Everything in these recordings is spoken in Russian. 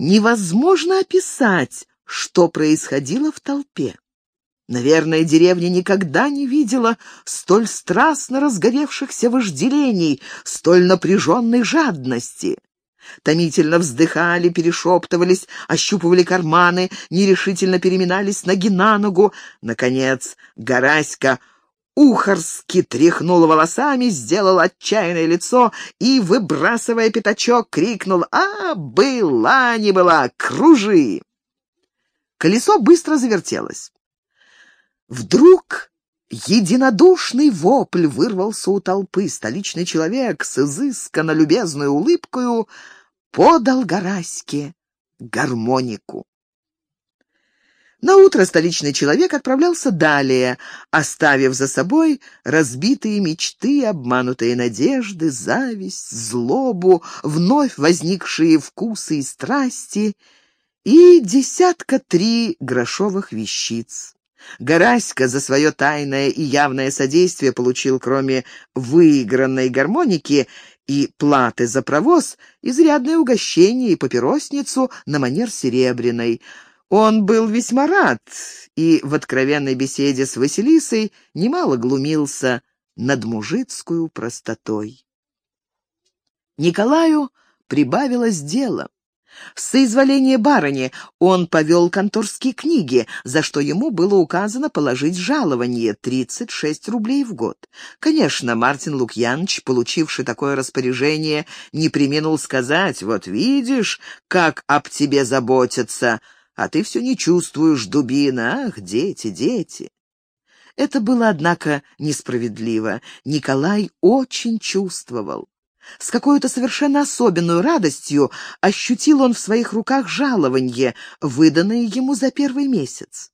Невозможно описать, что происходило в толпе. Наверное, деревня никогда не видела столь страстно разгоревшихся вожделений, столь напряженной жадности. Томительно вздыхали, перешептывались, ощупывали карманы, нерешительно переминались ноги на ногу. Наконец, Гораська ухорски тряхнул волосами, сделал отчаянное лицо и, выбрасывая пятачок, крикнул «А, была не была, кружи!» Колесо быстро завертелось. Вдруг единодушный вопль вырвался у толпы. Столичный человек с изысканно любезной улыбкою подал Гораське гармонику. На утро столичный человек отправлялся далее, оставив за собой разбитые мечты, обманутые надежды, зависть, злобу, вновь возникшие вкусы и страсти и десятка три грошовых вещиц. Гораська за свое тайное и явное содействие получил, кроме выигранной гармоники и платы за провоз, изрядное угощение и папиросницу на манер серебряной. Он был весьма рад и в откровенной беседе с Василисой немало глумился над мужицкую простотой. Николаю прибавилось дело. В соизволении барыни он повел конторские книги, за что ему было указано положить жалование 36 рублей в год. Конечно, Мартин Лукьянович, получивший такое распоряжение, не применул сказать, «Вот видишь, как об тебе заботятся, а ты все не чувствуешь, дубина, ах, дети, дети». Это было, однако, несправедливо. Николай очень чувствовал. С какой-то совершенно особенной радостью ощутил он в своих руках жалованье, выданное ему за первый месяц.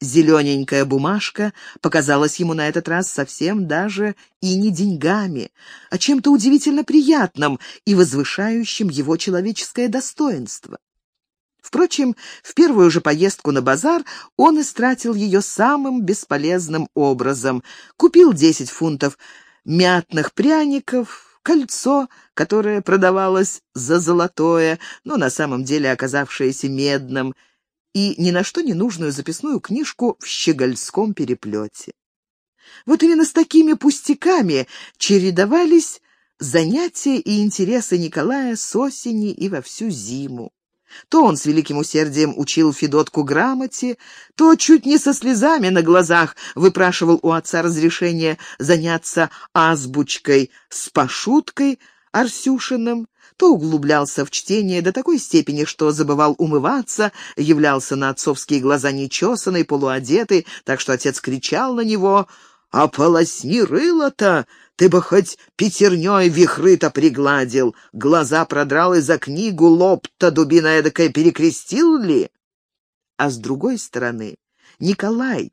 Зелененькая бумажка показалась ему на этот раз совсем даже и не деньгами, а чем-то удивительно приятным и возвышающим его человеческое достоинство. Впрочем, в первую же поездку на базар он истратил ее самым бесполезным образом. Купил десять фунтов мятных пряников, кольцо, которое продавалось за золотое, но на самом деле оказавшееся медным, и ни на что не нужную записную книжку в щегольском переплете. Вот именно с такими пустяками чередовались занятия и интересы Николая с осени и во всю зиму. То он с великим усердием учил Федотку грамоте, то чуть не со слезами на глазах выпрашивал у отца разрешение заняться азбучкой с Пашуткой Арсюшиным, то углублялся в чтение до такой степени, что забывал умываться, являлся на отцовские глаза нечесанный, полуодетый, так что отец кричал на него «Ополосни рыло-то! Ты бы хоть пятерней вихры-то пригладил, глаза продрал и за книгу лоб-то дубина эдакая перекрестил ли? А с другой стороны, Николай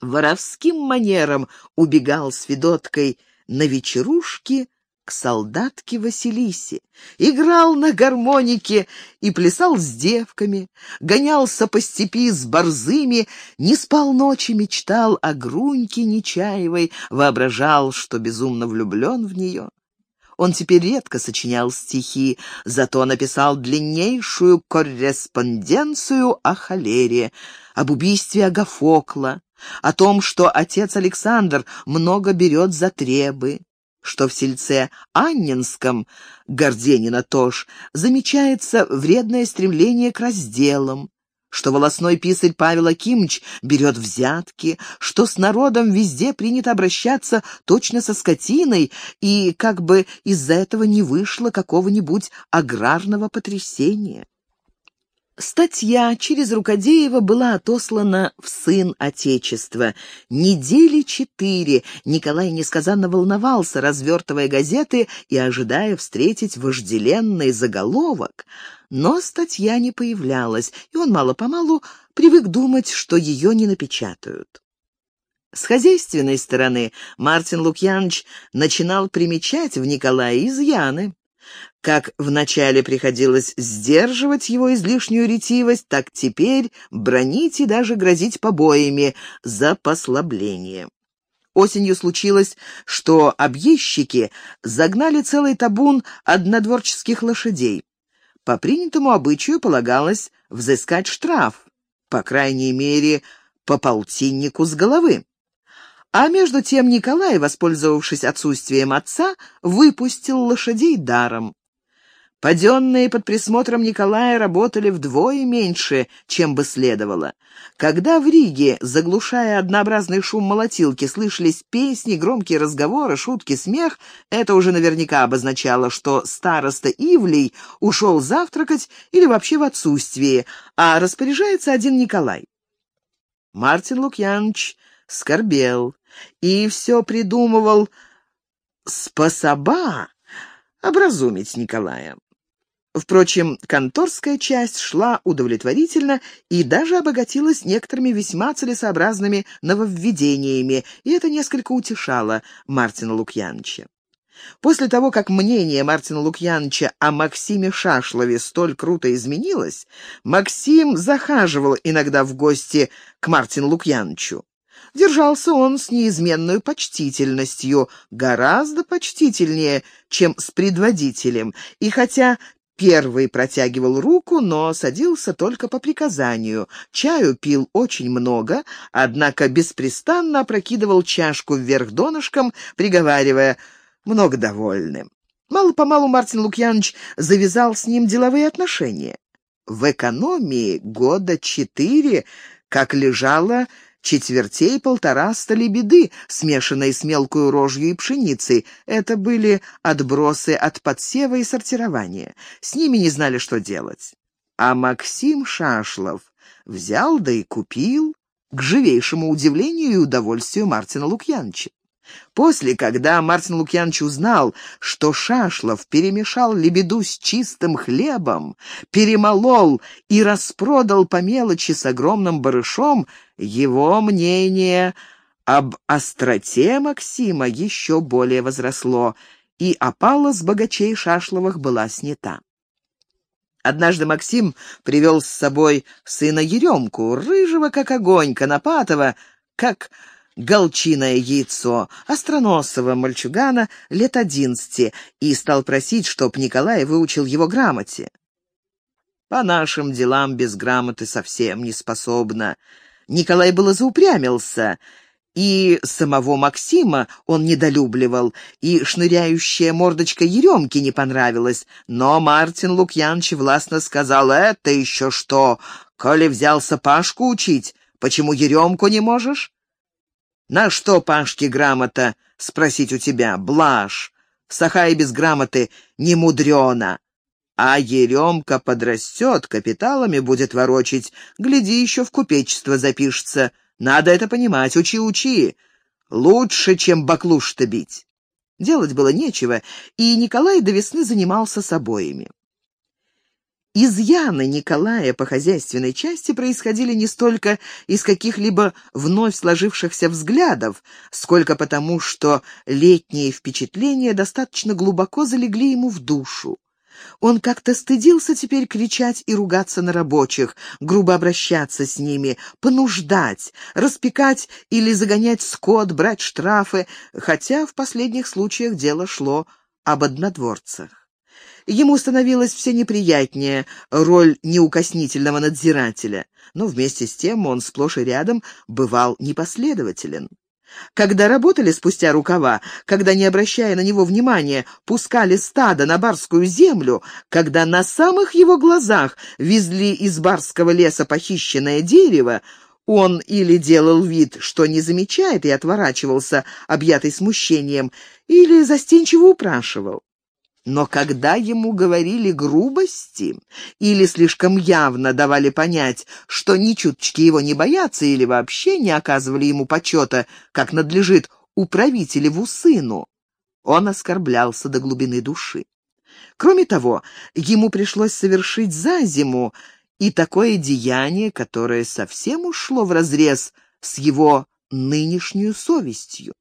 воровским манером убегал с Федоткой на вечерушки к солдатке Василисе, играл на гармонике и плясал с девками, гонялся по степи с борзыми, не спал ночи, мечтал о Груньке Нечаевой, воображал, что безумно влюблен в нее. Он теперь редко сочинял стихи, зато написал длиннейшую корреспонденцию о холере, об убийстве Агафокла, о том, что отец Александр много берет за требы, что в сельце Аннинском, Горденина тоже, замечается вредное стремление к разделам, что волосной писарь Павел Акимович берет взятки, что с народом везде принято обращаться точно со скотиной, и как бы из-за этого не вышло какого-нибудь аграрного потрясения. Статья через Рукодеева была отослана в «Сын Отечества». Недели четыре Николай несказанно волновался, развертывая газеты и ожидая встретить вожделенный заголовок. Но статья не появлялась, и он мало-помалу привык думать, что ее не напечатают. С хозяйственной стороны Мартин Лукьянович начинал примечать в Николае изъяны. Как вначале приходилось сдерживать его излишнюю ретивость, так теперь бронить и даже грозить побоями за послабление. Осенью случилось, что объездчики загнали целый табун однодворческих лошадей. по принятому обычаю полагалось взыскать штраф, по крайней мере, по полтиннику с головы. А между тем Николай, воспользовавшись отсутствием отца, выпустил лошадей даром. Паденные под присмотром Николая работали вдвое меньше, чем бы следовало. Когда в Риге, заглушая однообразный шум молотилки, слышались песни, громкие разговоры, шутки, смех, это уже наверняка обозначало, что староста Ивлей ушел завтракать или вообще в отсутствие, а распоряжается один Николай. Мартин Лукьянович скорбел и все придумывал способа образумить Николая. Впрочем, конторская часть шла удовлетворительно и даже обогатилась некоторыми весьма целесообразными нововведениями, и это несколько утешало Мартина Лукьяновича. После того, как мнение Мартина Лукьяновича о Максиме Шашлове столь круто изменилось, Максим захаживал иногда в гости к Мартину Лукьяновичу. Держался он с неизменной почтительностью, гораздо почтительнее, чем с предводителем, и хотя Первый протягивал руку, но садился только по приказанию. Чаю пил очень много, однако беспрестанно опрокидывал чашку вверх донышком, приговаривая «много довольны». Мало-помалу Мартин Лукьянович завязал с ним деловые отношения. В экономии года четыре, как лежала четвертей полтораста лебеды, смешанные с мелкую рожью и пшеницей. Это были отбросы от подсева и сортирования. С ними не знали, что делать. А Максим Шашлов взял да и купил, к живейшему удивлению и удовольствию Мартина Лукьяновича. После, когда Мартин Лукьянович узнал, что Шашлов перемешал лебеду с чистым хлебом, перемолол и распродал по мелочи с огромным барышом, его мнение об остроте Максима еще более возросло, и опала с богачей Шашловых была снята. Однажды Максим привел с собой сына Еремку, рыжего как огонь, конопатого, как голчиное яйцо, остроносого мальчугана лет одиннадцати, и стал просить, чтоб Николай выучил его грамоте. По нашим делам без грамоты совсем не способна. Николай было заупрямился, и самого Максима он недолюбливал, и шныряющая мордочка Еремки не понравилась, но Мартин Лукьянович властно сказал, «Это еще что? Коли взялся Пашку учить, почему Еремку не можешь?» На что Пашке грамота спросить у тебя? Блажь. И без грамоты не мудрено. А Еремка подрастет, капиталами будет ворочить. Гляди, еще в купечество запишется. Надо это понимать. Учи, учи. Лучше, чем баклуш-то бить. Делать было нечего, и Николай до весны занимался с обоими. Изъяны Николая по хозяйственной части происходили не столько из каких-либо вновь сложившихся взглядов, сколько потому, что летние впечатления достаточно глубоко залегли ему в душу. Он как-то стыдился теперь кричать и ругаться на рабочих, грубо обращаться с ними, понуждать, распекать или загонять скот, брать штрафы, хотя в последних случаях дело шло об однодворцах. Ему становилось все неприятнее роль неукоснительного надзирателя, но вместе с тем он сплошь и рядом бывал непоследователен. Когда работали спустя рукава, когда, не обращая на него внимания, пускали стадо на барскую землю, когда на самых его глазах везли из барского леса похищенное дерево, он или делал вид, что не замечает и отворачивался, объятый смущением, или застенчиво упрашивал. Но когда ему говорили грубости или слишком явно давали понять, что ни чуточки его не боятся или вообще не оказывали ему почета, как надлежит управителеву сыну, он оскорблялся до глубины души. Кроме того, ему пришлось совершить за зиму и такое деяние, которое совсем ушло вразрез с его нынешнюю совестью.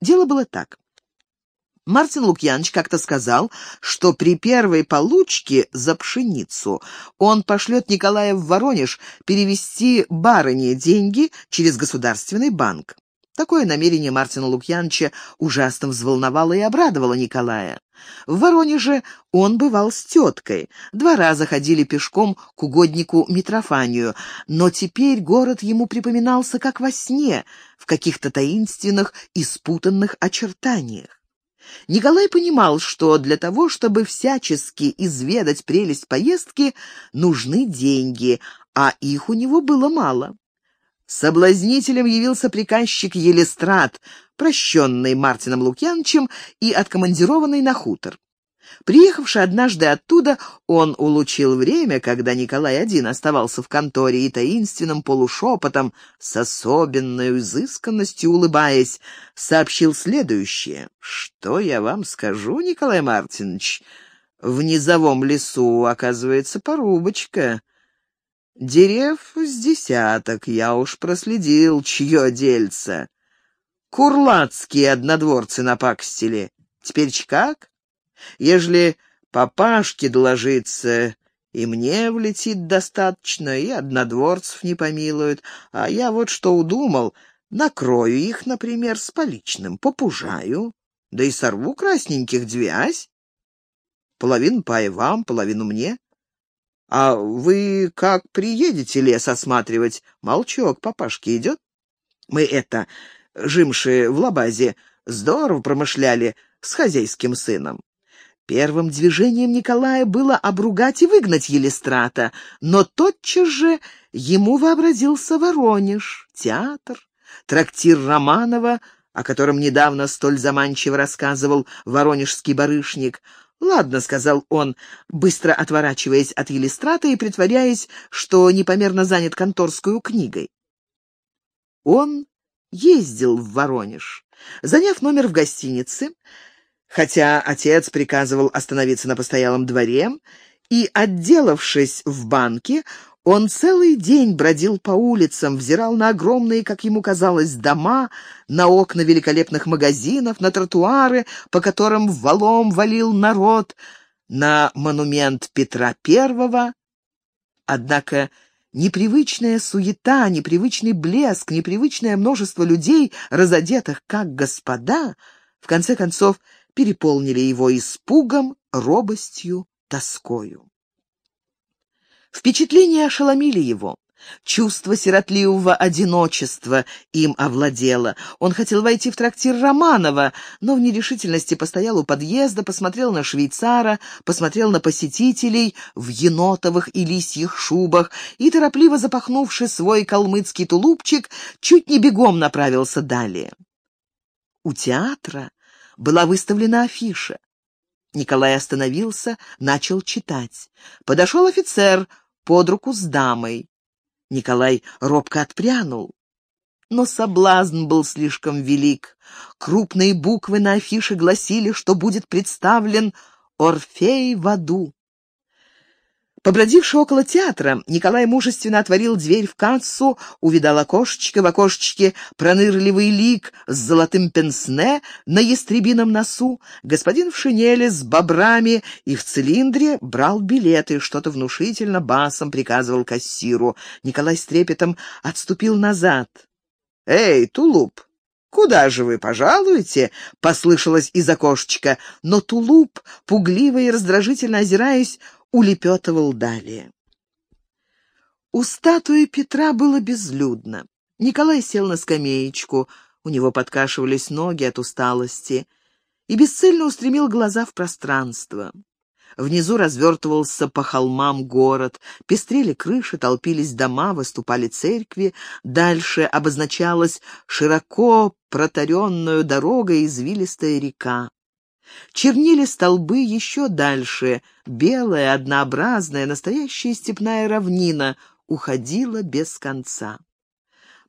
Дело было так. Мартин Лукьянович как-то сказал, что при первой получке за пшеницу он пошлет Николая в Воронеж перевести барыне деньги через государственный банк. Такое намерение Мартина Лукьяновича ужасно взволновало и обрадовало Николая. В Воронеже он бывал с теткой. Два раза ходили пешком к угоднику Митрофанию, но теперь город ему припоминался как во сне, в каких-то таинственных и спутанных очертаниях. Николай понимал, что для того, чтобы всячески изведать прелесть поездки, нужны деньги, а их у него было мало. Соблазнителем явился приказчик Елистрат, прощенный Мартином Лукьяновичем и откомандированный на хутор. Приехавший однажды оттуда, он улучил время, когда Николай один оставался в конторе и таинственным полушепотом, с особенной изысканностью улыбаясь, сообщил следующее. «Что я вам скажу, Николай Мартинович? В низовом лесу, оказывается, порубочка. Дерев с десяток, я уж проследил, чье дельце. Курлацкие однодворцы напакстили. Теперь как? Ежели папашке доложиться, и мне влетит достаточно, и однодворцев не помилуют. А я вот что удумал, накрою их, например, с поличным, попужаю, да и сорву красненьких двязь. Половину пая вам, половину мне. «А вы как приедете лес осматривать? Молчок папашки идет?» «Мы это, жимши в лабазе, здорово промышляли с хозяйским сыном». Первым движением Николая было обругать и выгнать Елистрата, но тотчас же ему вообразился Воронеж, театр, трактир Романова, о котором недавно столь заманчиво рассказывал воронежский барышник, «Ладно», — сказал он, быстро отворачиваясь от Елистрата и притворяясь, что непомерно занят конторскую книгой. Он ездил в Воронеж. Заняв номер в гостинице, хотя отец приказывал остановиться на постоялом дворе, и, отделавшись в банке, он целый день бродил по улицам, взирал на огромные, как ему казалось, дома, на окна великолепных магазинов, на тротуары, по которым валом валил народ, на монумент Петра Первого. Однако непривычная суета, непривычный блеск, непривычное множество людей, разодетых как господа, в конце концов переполнили его испугом, робостью, тоскою. Впечатления ошеломили его. Чувство сиротливого одиночества им овладело. Он хотел войти в трактир Романова, но в нерешительности постоял у подъезда, посмотрел на швейцара, посмотрел на посетителей в енотовых и лисьих шубах и, торопливо запахнувши свой калмыцкий тулупчик, чуть не бегом направился далее. У театра была выставлена афиша. Николай остановился, начал читать. Подошел офицер под руку с дамой. Николай робко отпрянул. Но соблазн был слишком велик. Крупные буквы на афише гласили, что будет представлен «Орфей в аду». Побродивший около театра, Николай мужественно отворил дверь в кассу, увидал окошечко, в окошечке пронырливый лик с золотым пенсне на ястребином носу. Господин в шинели с бобрами и в цилиндре брал билеты, что-то внушительно басом приказывал кассиру. Николай с трепетом отступил назад. «Эй, тулуп, «Куда же вы пожалуете?» — послышалось из окошечка, но тулуп, пугливо и раздражительно озираясь, улепетывал далее. У статуи Петра было безлюдно. Николай сел на скамеечку, у него подкашивались ноги от усталости, и бесцельно устремил глаза в пространство. Внизу развертывался по холмам город, пестрели крыши, толпились дома, выступали церкви, дальше обозначалась широко протаренную дорогой извилистая река. Чернили столбы еще дальше. Белая, однообразная, настоящая степная равнина уходила без конца.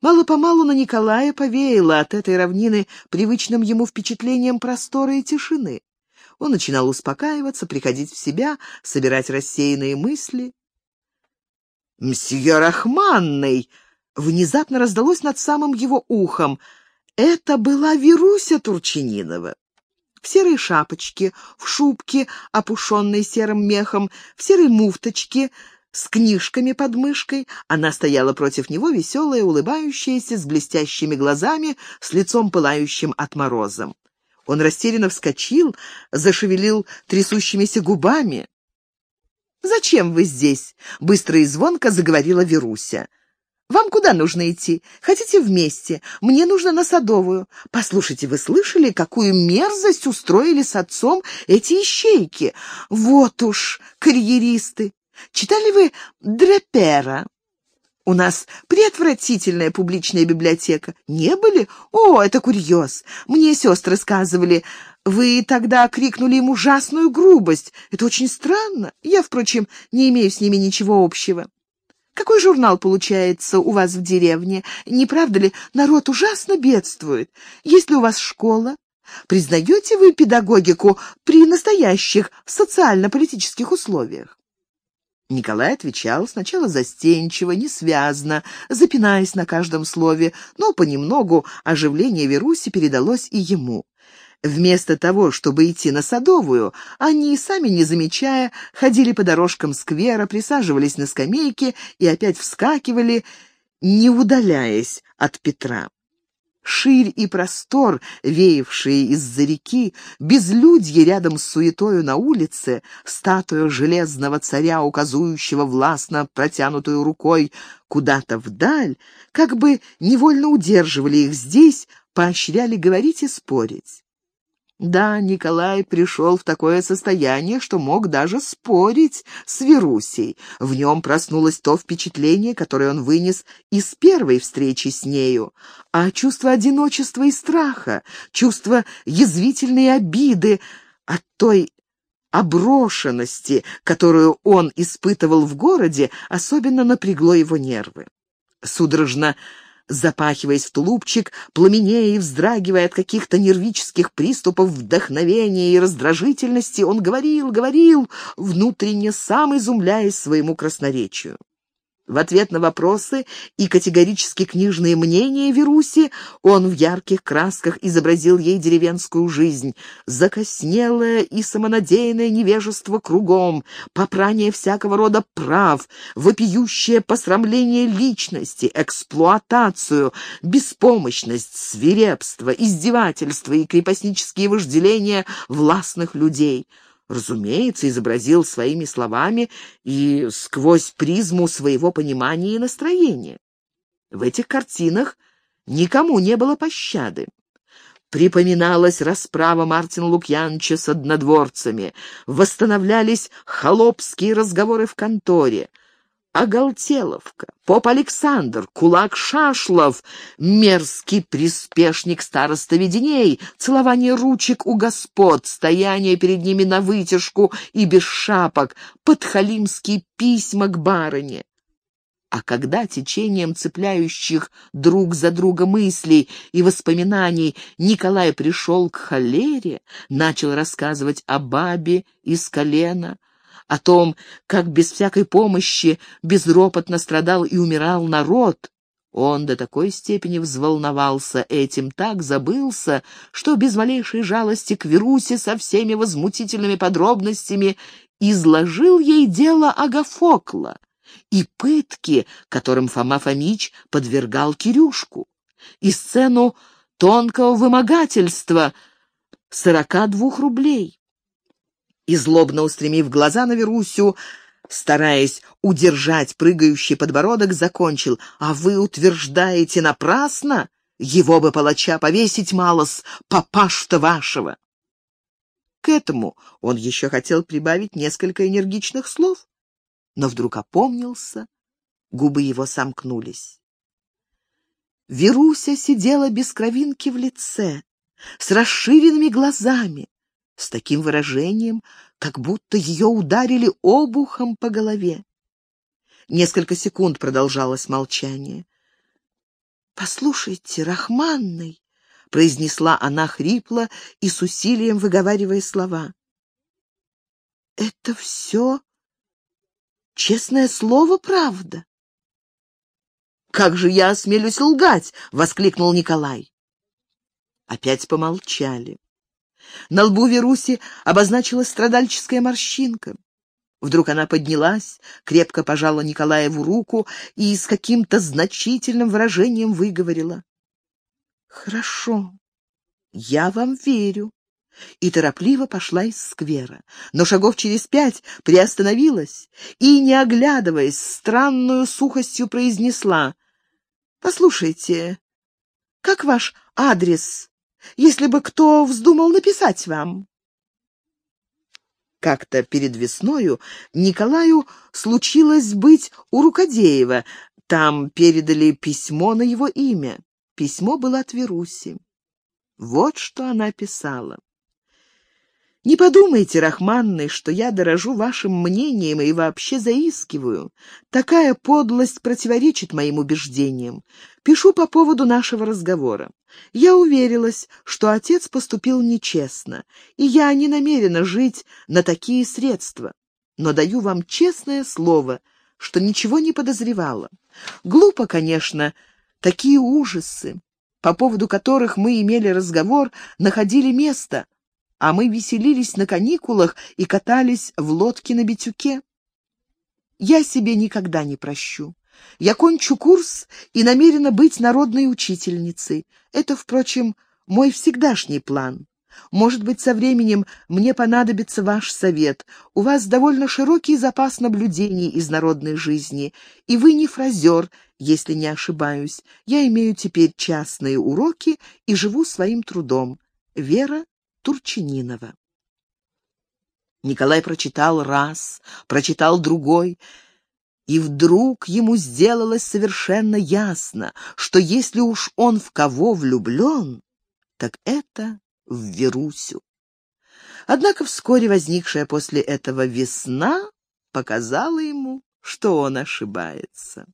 Мало-помалу на Николая повеяло от этой равнины привычным ему впечатлением простора и тишины. Он начинал успокаиваться, приходить в себя, собирать рассеянные мысли. «Мсье Рахманный!» Внезапно раздалось над самым его ухом. Это была Веруся Турчининова в серой шапочке, в шубке, опушенной серым мехом, в серой муфточке, с книжками под мышкой. Она стояла против него, веселая, улыбающаяся, с блестящими глазами, с лицом пылающим от морозом. Он растерянно вскочил, зашевелил трясущимися губами. «Зачем вы здесь?» — быстро и звонко заговорила Веруся. «Вам куда нужно идти? Хотите вместе? Мне нужно на Садовую. Послушайте, вы слышали, какую мерзость устроили с отцом эти ищейки? Вот уж, карьеристы! Читали вы Дрепера? У нас преотвратительная публичная библиотека. Не были? О, это курьез. Мне сестры сказывали. Вы тогда крикнули им ужасную грубость. Это очень странно. Я, впрочем, не имею с ними ничего общего. Какой журнал получается у вас в деревне? Не правда ли, народ ужасно бедствует? Есть ли у вас школа? Признаете вы педагогику при настоящих социально-политических условиях? Николай отвечал сначала застенчиво, несвязно, запинаясь на каждом слове, но понемногу оживление Веруси передалось и ему. Вместо того, чтобы идти на Садовую, они, сами не замечая, ходили по дорожкам сквера, присаживались на скамейки и опять вскакивали, не удаляясь от Петра. Ширь и простор, веявшие из-за реки, безлюдье рядом с суетою на улице, статуя железного царя, указующего властно протянутую рукой куда-то вдаль, как бы невольно удерживали их здесь, поощряли говорить и спорить. Да, Николай пришел в такое состояние, что мог даже спорить с Верусей. В нем проснулось то впечатление, которое он вынес из первой встречи с нею, а чувство одиночества и страха, чувство язвительной обиды от той оброшенности, которую он испытывал в городе, особенно напрягло его нервы. Судорожно запахиваясь в тулупчик, пламенея и вздрагивая от каких-то нервических приступов вдохновения и раздражительности, он говорил, говорил, внутренне сам изумляясь своему красноречию. В ответ на вопросы и категорически книжные мнения Веруси он в ярких красках изобразил ей деревенскую жизнь, закоснелое и самонадеянное невежество кругом, попрание всякого рода прав, вопиющее посрамление личности, эксплуатацию, беспомощность, свирепство, издевательство и крепостнические вожделения властных людей — разумеется, изобразил своими словами и сквозь призму своего понимания и настроения. В этих картинах никому не было пощады. Припоминалась расправа Мартина Лукьяновича с однодворцами, восстановлялись холопские разговоры в конторе — Оголтеловка, поп Александр, кулак Шашлов, мерзкий приспешник староста Веденей, целование ручек у господ, стояние перед ними на вытяжку и без шапок, подхалимские письма к барыне. А когда течением цепляющих друг за друга мыслей и воспоминаний Николай пришел к холере, начал рассказывать о бабе из колена, о том, как без всякой помощи безропотно страдал и умирал народ, он до такой степени взволновался этим, так забылся, что без малейшей жалости к Верусе со всеми возмутительными подробностями изложил ей дело Агафокла и пытки, которым Фома Фомич подвергал Кирюшку, и сцену тонкого вымогательства сорока двух рублей и, злобно устремив глаза на Верусю, стараясь удержать прыгающий подбородок, закончил. «А вы утверждаете напрасно? Его бы палача повесить малос, папаш-то вашего!» К этому он еще хотел прибавить несколько энергичных слов, но вдруг опомнился, губы его сомкнулись. Веруся сидела без кровинки в лице, с расширенными глазами, с таким выражением, как будто ее ударили обухом по голове. Несколько секунд продолжалось молчание. «Послушайте, Рахманный!» — произнесла она хрипло и с усилием выговаривая слова. «Это все честное слово, правда?» «Как же я осмелюсь лгать?» — воскликнул Николай. Опять помолчали. На лбу Веруси обозначилась страдальческая морщинка. Вдруг она поднялась, крепко пожала Николаеву руку и с каким-то значительным выражением выговорила. «Хорошо, я вам верю». И торопливо пошла из сквера, но шагов через пять приостановилась и, не оглядываясь, странную сухостью произнесла. «Послушайте, как ваш адрес, если бы кто вздумал написать вам?» Как-то перед весною Николаю случилось быть у Рукодеева. Там передали письмо на его имя. Письмо было от Веруси. Вот что она писала. Не подумайте, Рахманный, что я дорожу вашим мнением и вообще заискиваю. Такая подлость противоречит моим убеждениям. Пишу по поводу нашего разговора. Я уверилась, что отец поступил нечестно, и я не намерена жить на такие средства. Но даю вам честное слово, что ничего не подозревала. Глупо, конечно, такие ужасы, по поводу которых мы имели разговор, находили место, а мы веселились на каникулах и катались в лодке на битюке. Я себе никогда не прощу. Я кончу курс и намерена быть народной учительницей. Это, впрочем, мой всегдашний план. Может быть, со временем мне понадобится ваш совет. У вас довольно широкий запас наблюдений из народной жизни, и вы не фразер, если не ошибаюсь. Я имею теперь частные уроки и живу своим трудом. Вера Турчининова. Николай прочитал раз, прочитал другой, и вдруг ему сделалось совершенно ясно, что если уж он в кого влюблен, так это в Верусю. Однако вскоре возникшая после этого весна показала ему, что он ошибается.